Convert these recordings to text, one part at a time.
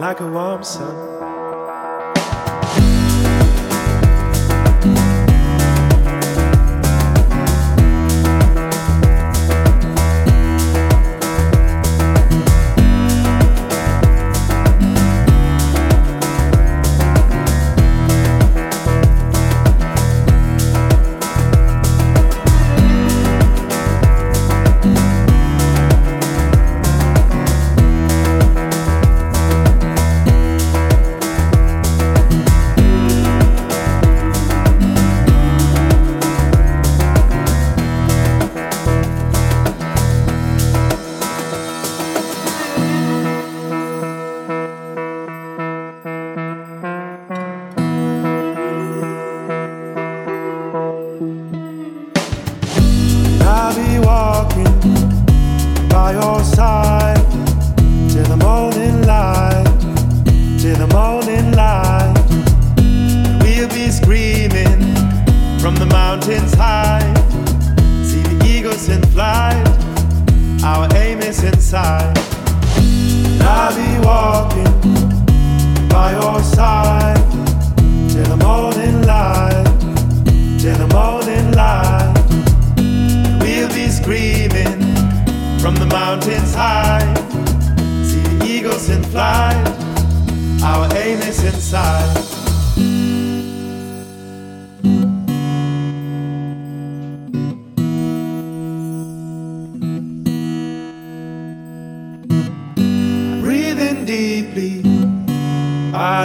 like a warm sun.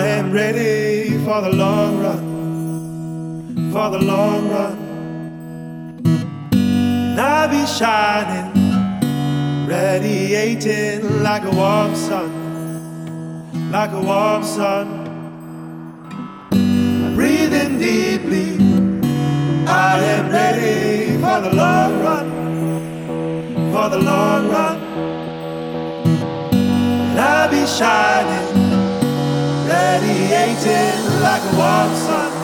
am ready for the long run, for the long run. I'll be shining, radiating like a warm sun, like a warm sun. I'm breathing deeply, I am ready for the long run, for the long run. I'll be shining radiating like a warm sun.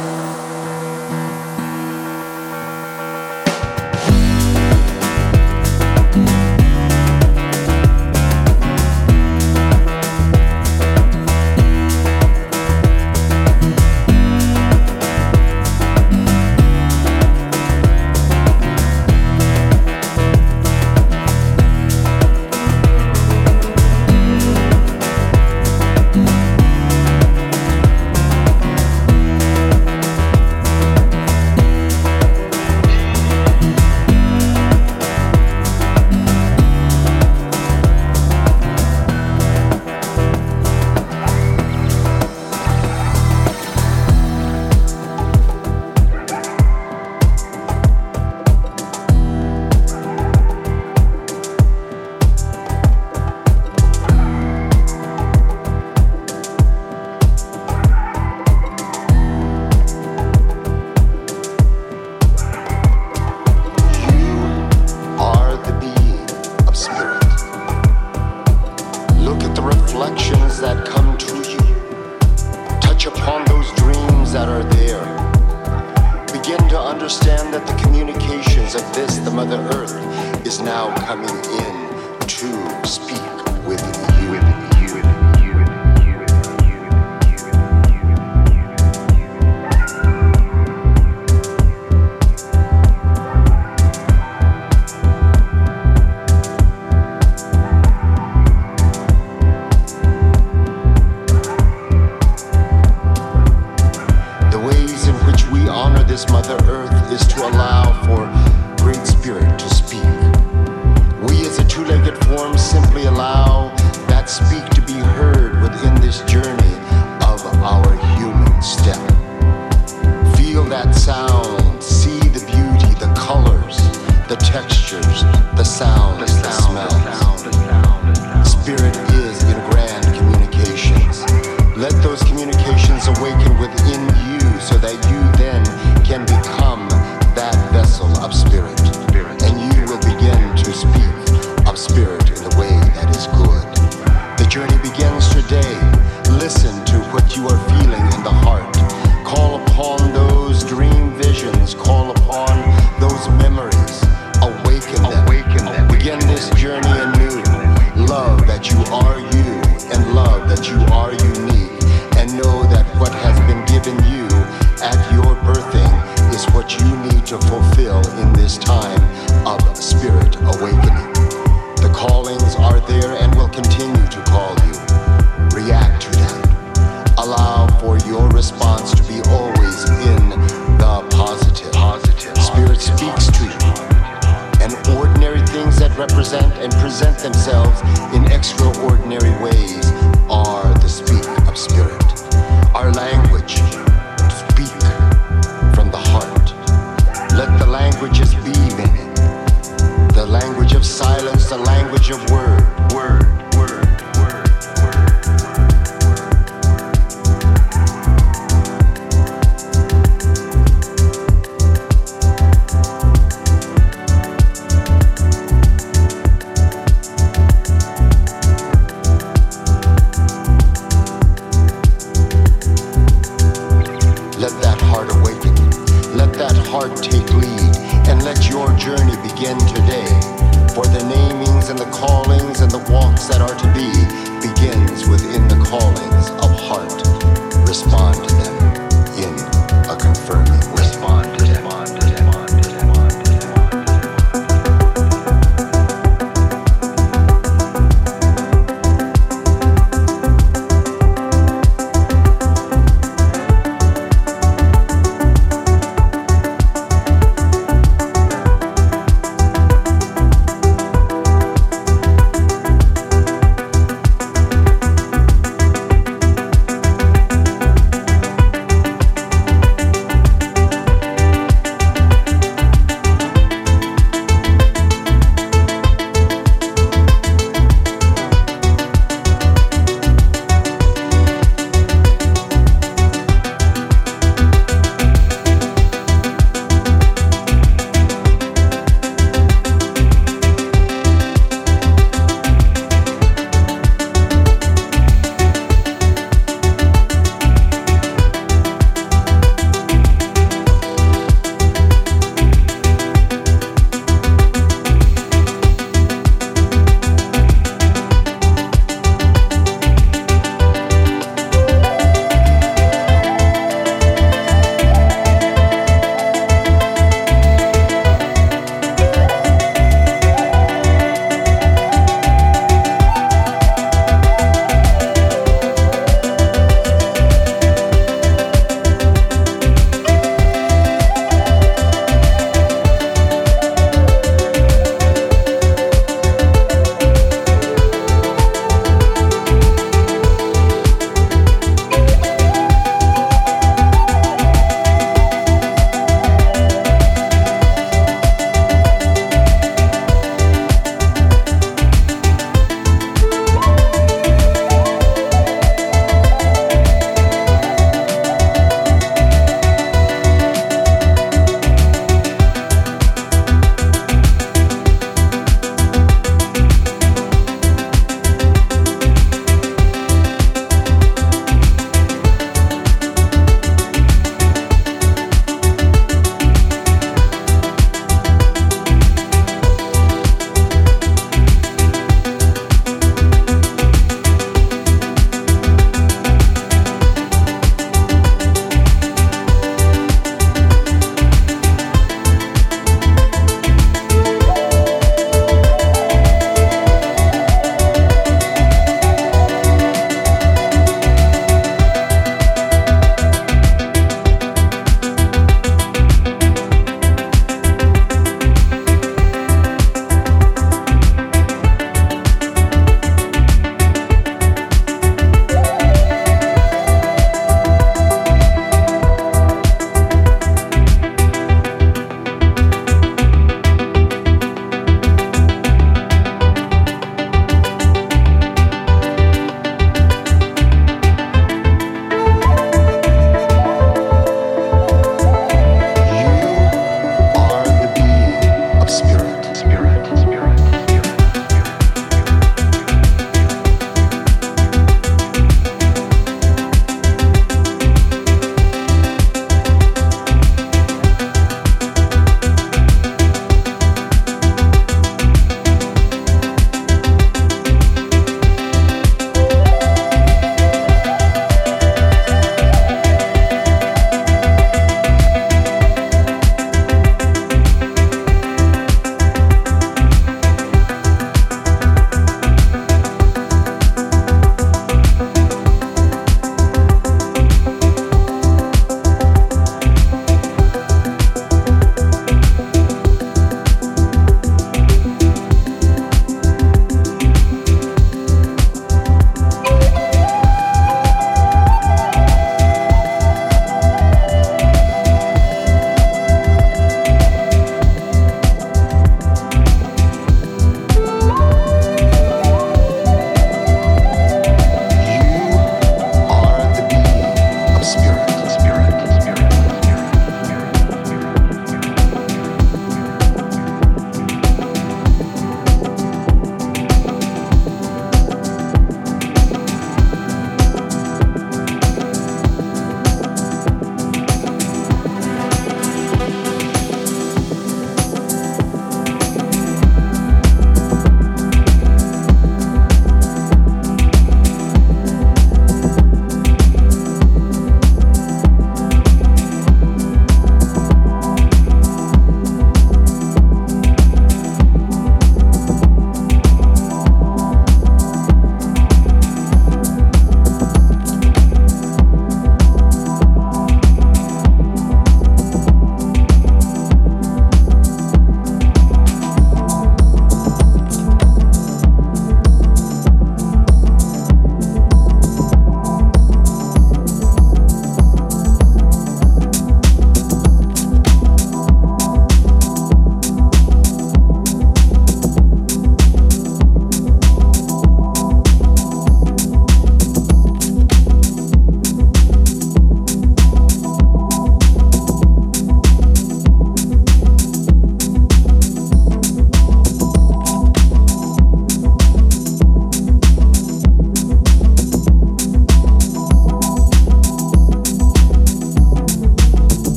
understand that the communications of this, the Mother Earth, is now coming in to speak with you. speaks to you, and ordinary things that represent and present themselves in extraordinary ways are the speak of spirit. Our language, speak from the heart. Let the languages be in it. The language of silence, the language of words